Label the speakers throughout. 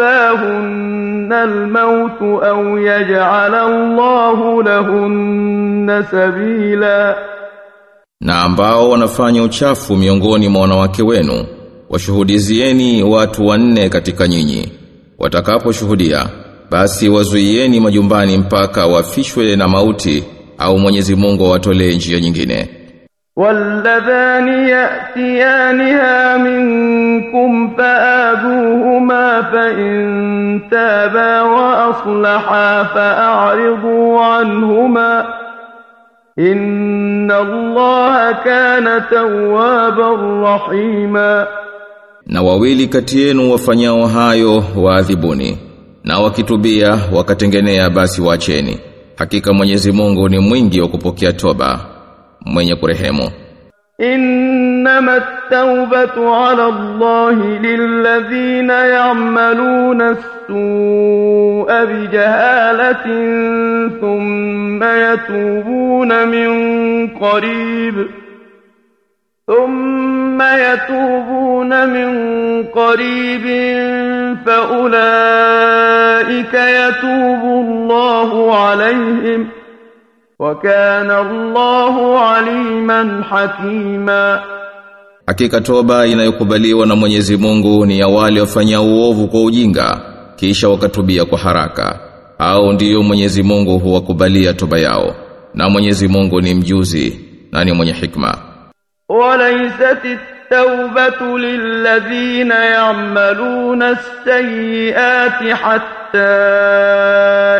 Speaker 1: يتوفاهن الموت أو يجعل الله لهن سبيلا
Speaker 2: na ambao wanafanya uchafu miongoni mwa wanawake wenu washuhudizieni watu wanne katika nyinyi watakaposhuhudia basi wazuieni majumbani mpaka wafishwe na mauti au Mwenyezi Mungu awatolee njia nyingine
Speaker 1: واللذان يأتيانها منكم فآذوهما فإن تابا وأصلحا فأعرضوا عنهما إن الله كان توابا رحيما
Speaker 2: na wawili kati yenu wafanyao hayo waadhibuni na wakitubia wakatengenea basi waacheni hakika Mwenyezi Mungu ni mwingi wa kupokea toba Mwenye kurehemu.
Speaker 1: إنما التوبة على الله للذين يعملون السوء بجهالة ثم يتوبون من قريب ثم يتوبون من قريب فأولئك يتوب الله عليهم وكان الله عليما حكيما
Speaker 2: Hakika toba inayokubaliwa na Mwenyezi Mungu ni ya wale wafanya uovu kwa ujinga kisha wakatubia kwa haraka au ndiyo Mwenyezi Mungu huwakubalia toba yao na Mwenyezi Mungu ni mjuzi na ni mwenye hikma
Speaker 1: وليست التوبة للذين يعملون السيئات حتى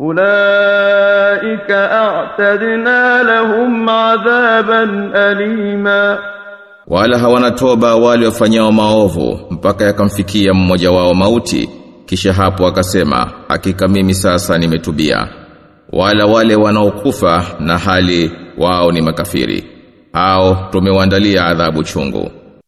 Speaker 1: أولئك أعتدنا لهم عذابا أليما
Speaker 2: wala hawana toba wale wafanyao maovu mpaka yakamfikia mmoja wao mauti kisha hapo akasema hakika mimi sasa nimetubia wala wale wanaokufa na hali wao ni makafiri hao tumewaandalia adhabu chungu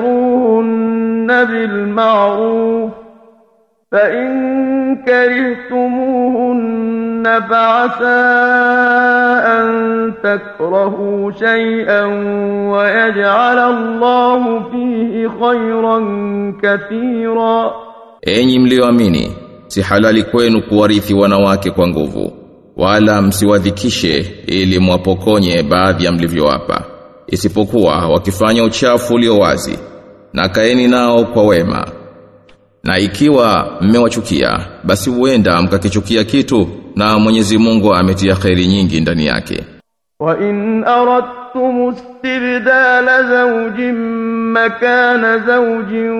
Speaker 1: وعاشروهن بالمعروف فإن كرهتموهن فعسى أن تكرهوا شيئا ويجعل الله فيه خيرا كثيرا
Speaker 2: Enyi mlioamini si halali kwenu kuwarithi wanawake kwa nguvu wala msiwadhikishe ili mwapokonye baadhi ya mlivyowapa isipokuwa wakifanya uchafu ulio wazi na kaeni nao kwa wema. Na ikiwa mmewachukia basi huenda mkakichukia kitu na Mwenyezi Mungu ametia khairi nyingi ndani yake.
Speaker 1: Wa in aradtum istibdala zawjin makana zawjin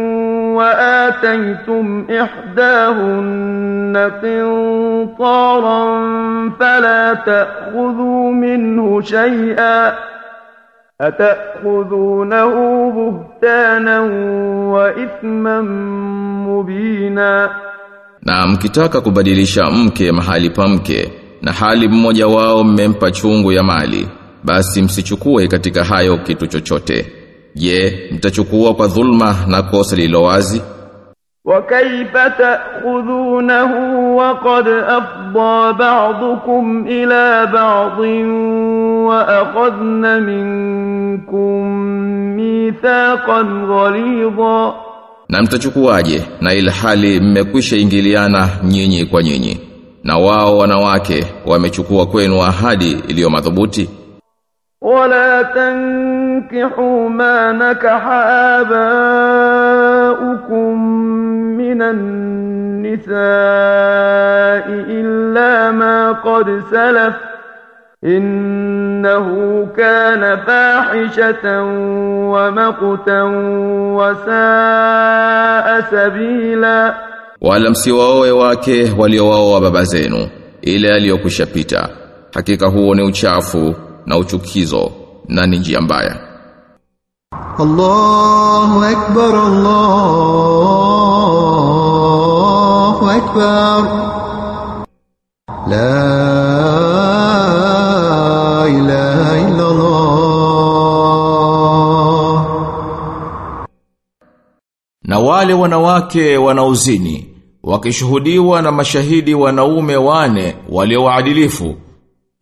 Speaker 1: wa ataytum ihdahun qintaran fala ta'khudhu minhu shay'an. أتأخذونه بهتانا وإثما مبينا
Speaker 2: na mkitaka kubadilisha mke mahali pa mke na hali mmoja wao mmempa chungu ya mali basi msichukue katika hayo kitu chochote je mtachukua kwa dhulma na kosa lilo wazi
Speaker 1: وكيف تأخذونه وقد أفضى بعضكم إلى بعض وأخذن منكم ميثاقا غليظا
Speaker 2: Na mtachukuaje na ilhali mmekwisha ingiliana nyinyi kwa nyinyi na wao wanawake wamechukua kwenu ahadi iliyo madhubuti
Speaker 1: ولا تنكحوا ما نكح آباؤكم من النساء إلا ما قد سلف إنه كان فاحشة ومقتا وساء سبيلا
Speaker 2: wala msiwaoe wake waliowaoa baba zenu ile aliyokushapita hakika huo ni uchafu na uchukizo na ni njia mbaya.
Speaker 3: Allahu akbar Allahu akbar. La ilaha illa Allah
Speaker 2: Na wale wanawake wanaozini wakishuhudiwa na mashahidi wanaume wane walioadilifu wa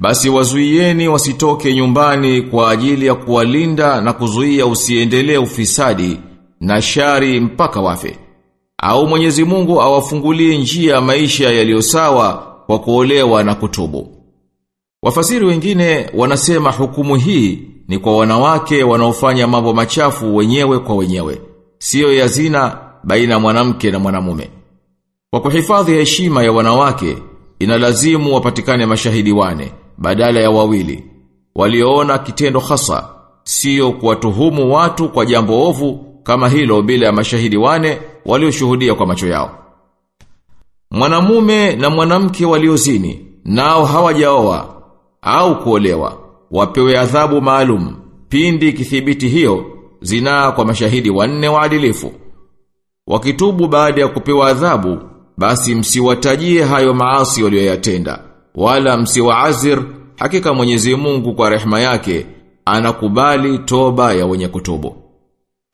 Speaker 2: basi wazuieni wasitoke nyumbani kwa ajili ya kuwalinda na kuzuia usiendelee ufisadi na shari mpaka wafe. Au Mwenyezi Mungu awafungulie njia maisha yaliyo sawa kwa kuolewa na kutubu. Wafasiri wengine wanasema hukumu hii ni kwa wanawake wanaofanya mambo machafu wenyewe kwa wenyewe, siyo ya zina baina mwanamke na mwanamume. Kwa kuhifadhi heshima ya wanawake, inalazimu wapatikane mashahidi wane badala ya wawili. Walioona kitendo hasa, sio kuwatuhumu watu kwa jambo ovu kama hilo bila ya mashahidi wane walioshuhudia kwa macho yao. Mwanamume na mwanamke waliozini nao hawajaoa au kuolewa wapewe adhabu maalum pindi kithibiti hiyo zinaa kwa mashahidi wanne waadilifu. Wakitubu baada ya kupewa adhabu basi msiwatajie hayo maasi walioyatenda wala msiwaazir hakika Mwenyezi Mungu kwa rehema yake anakubali toba ya wenye kutubu.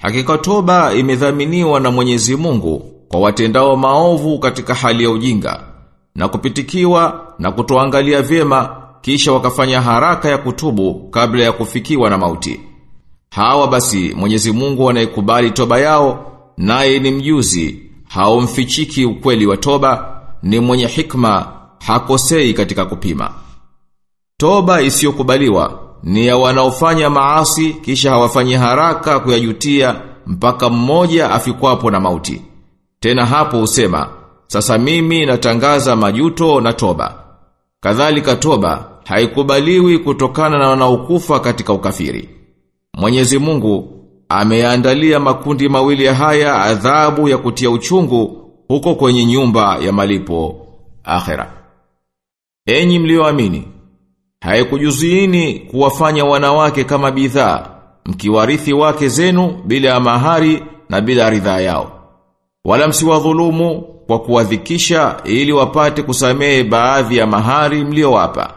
Speaker 2: Hakika toba imedhaminiwa na Mwenyezi Mungu kwa watendao maovu katika hali ya ujinga na kupitikiwa na kutoangalia vyema kisha wakafanya haraka ya kutubu kabla ya kufikiwa na mauti. Hawa basi Mwenyezi Mungu anayekubali toba yao naye ni mjuzi, haumfichiki ukweli wa toba, ni mwenye hikma, hakosei katika kupima. Toba isiyokubaliwa ni ya wanaofanya maasi kisha hawafanyi haraka kuyajutia mpaka mmoja afikwapo na mauti. Tena hapo usema, sasa mimi natangaza majuto na toba. Kadhalika toba haikubaliwi kutokana na wanaokufa katika ukafiri. Mwenyezi Mungu ameandalia makundi mawili ya haya adhabu ya kutia uchungu huko kwenye nyumba ya malipo akhera. Enyi mlioamini, haikujuziini kuwafanya wanawake kama bidhaa, mkiwarithi wake zenu bila mahari na bila ridhaa yao. Wala msiwadhulumu kwa kuwadhikisha ili wapate kusamehe baadhi ya mahari mliowapa.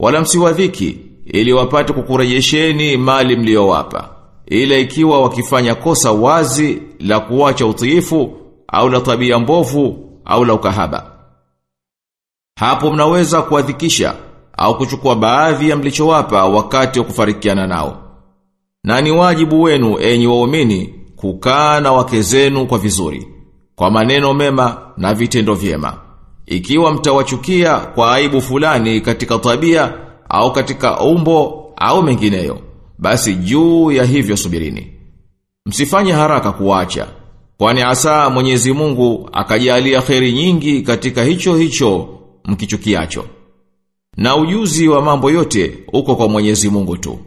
Speaker 2: Wala msiwadhiki ili wapate kukurejesheni mali mliowapa. Ila ikiwa wakifanya kosa wazi la kuwacha utiifu au la tabia mbovu au la ukahaba. Hapo mnaweza kuadhikisha au kuchukua baadhi ya mlichowapa wakati wa kufarikiana nao. Na ni wajibu wenu enyi waumini kukaa na wake zenu kwa vizuri, kwa maneno mema na vitendo vyema. Ikiwa mtawachukia kwa aibu fulani katika tabia au katika umbo au mengineyo, basi juu ya hivyo subirini. Msifanye haraka kuacha, kwani asa Mwenyezi Mungu akajalia kheri nyingi katika hicho hicho mkichukiacho. Na ujuzi wa mambo yote uko kwa Mwenyezi Mungu tu.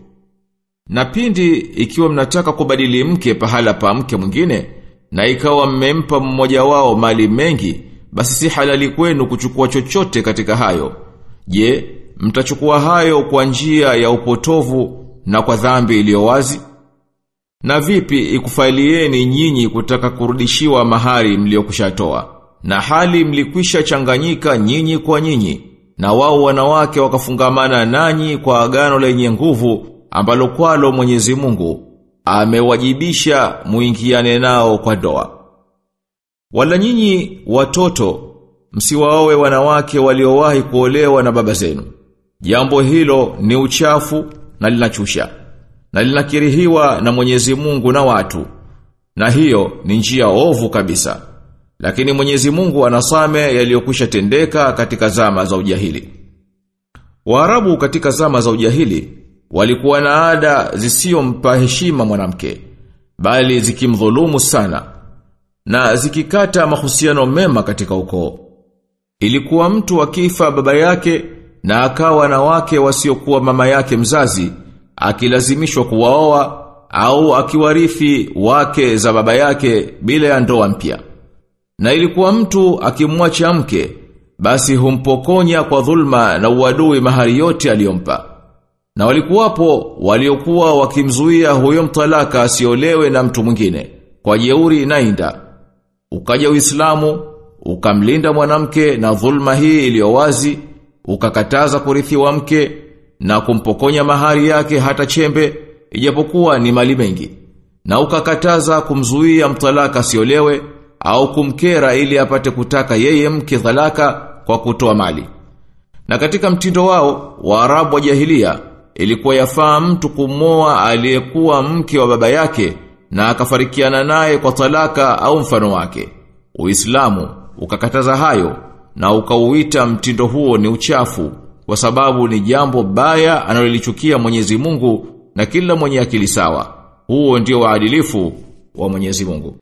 Speaker 2: Na pindi ikiwa mnataka kubadili mke pahala pa mke mwingine na ikawa mmempa mmoja wao mali mengi basi si halali kwenu kuchukua chochote katika hayo. Je, mtachukua hayo kwa njia ya upotovu na kwa dhambi iliyo wazi? Na vipi ikufailieni nyinyi kutaka kurudishiwa mahari mliokushatoa? Na hali mlikwisha changanyika nyinyi kwa nyinyi, na wao wanawake wakafungamana nanyi kwa agano lenye nguvu ambalo kwalo Mwenyezi Mungu amewajibisha muingiane nao kwa doa. Wala nyinyi watoto msiwaoe wanawake waliowahi kuolewa na baba zenu. Jambo hilo ni uchafu na linachusha na linakirihiwa na Mwenyezi Mungu na watu. Na hiyo ni njia ovu kabisa. Lakini Mwenyezi Mungu anasame yaliyokwisha tendeka katika zama za ujahili. Waarabu katika zama za ujahili walikuwa na ada zisiyompa heshima mwanamke bali zikimdhulumu sana na zikikata mahusiano mema katika ukoo. Ilikuwa mtu akifa baba yake na akawa na wake wasiokuwa mama yake mzazi akilazimishwa kuwaoa au akiwarithi wake za baba yake bila ya ndoa mpya. Na ilikuwa mtu akimwacha mke basi humpokonya kwa dhulma na uadui mahari yote aliyompa. Na walikuwapo waliokuwa wakimzuia huyo mtalaka asiolewe na mtu mwingine kwa jeuri na inda. Ukaja Uislamu ukamlinda mwanamke na dhulma hii iliyo wazi, ukakataza kurithiwa mke na kumpokonya mahari yake hata chembe ijapokuwa ni mali mengi. Na ukakataza kumzuia mtalaka asiolewe au kumkera ili apate kutaka yeye mke dhalaka kwa kutoa mali. Na katika mtindo wao, arabu wa jahilia ilikuwa yafaa mtu kumoa aliyekuwa mke wa baba yake na akafarikiana naye kwa talaka au mfano wake. Uislamu ukakataza hayo na ukauita mtindo huo ni uchafu kwa sababu ni jambo baya analolichukia Mwenyezi Mungu na kila mwenye akili sawa. Huo ndio waadilifu wa Mwenyezi Mungu.